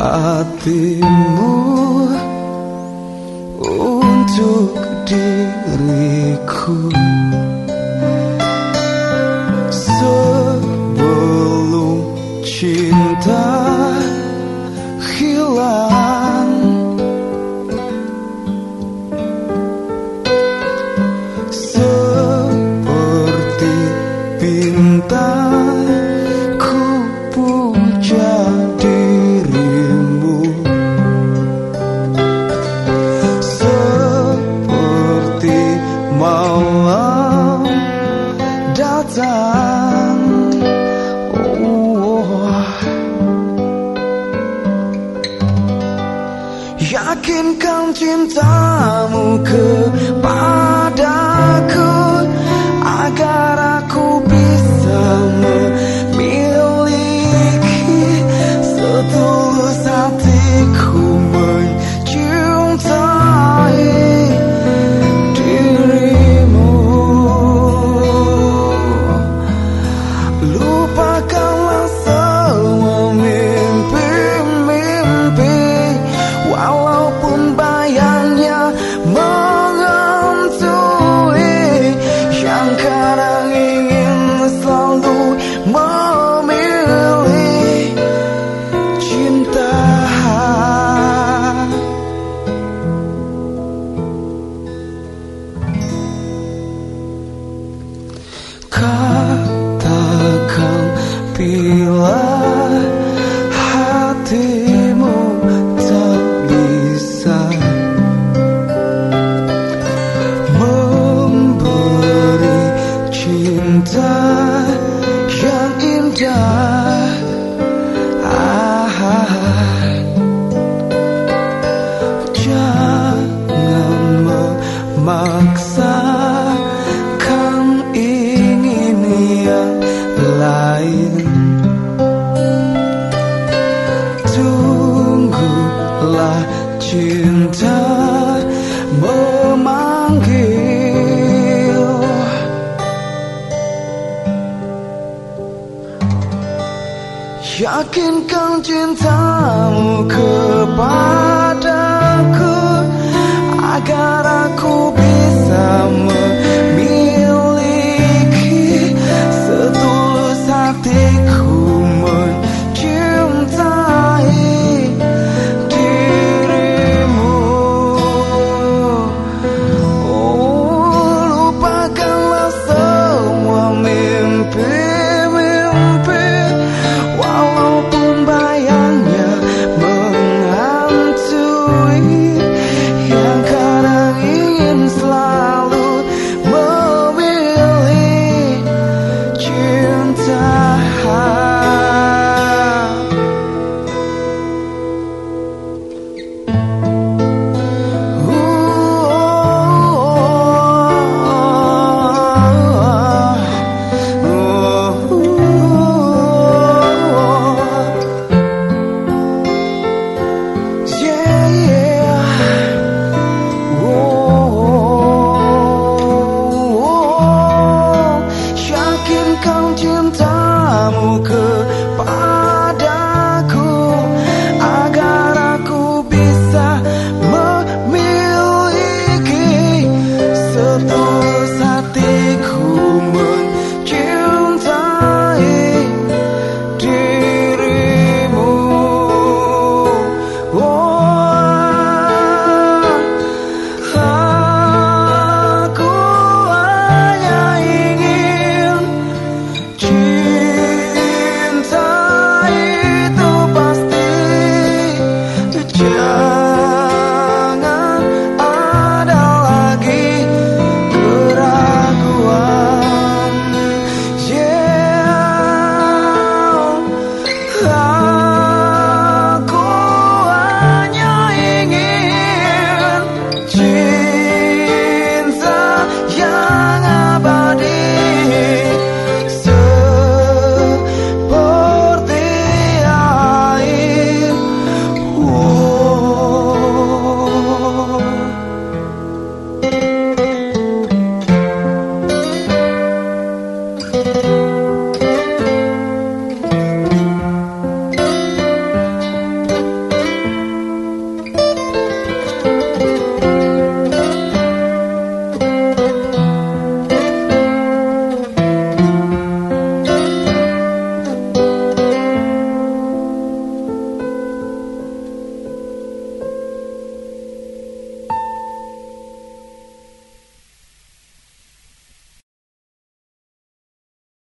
Hatimu untuk diriku Yakinkan cintamu kepadaku Agar aku memaksakan ingin yang lain. Tunggulah cinta memanggil. Yakinkan cintamu kepadaku Agar aku bisa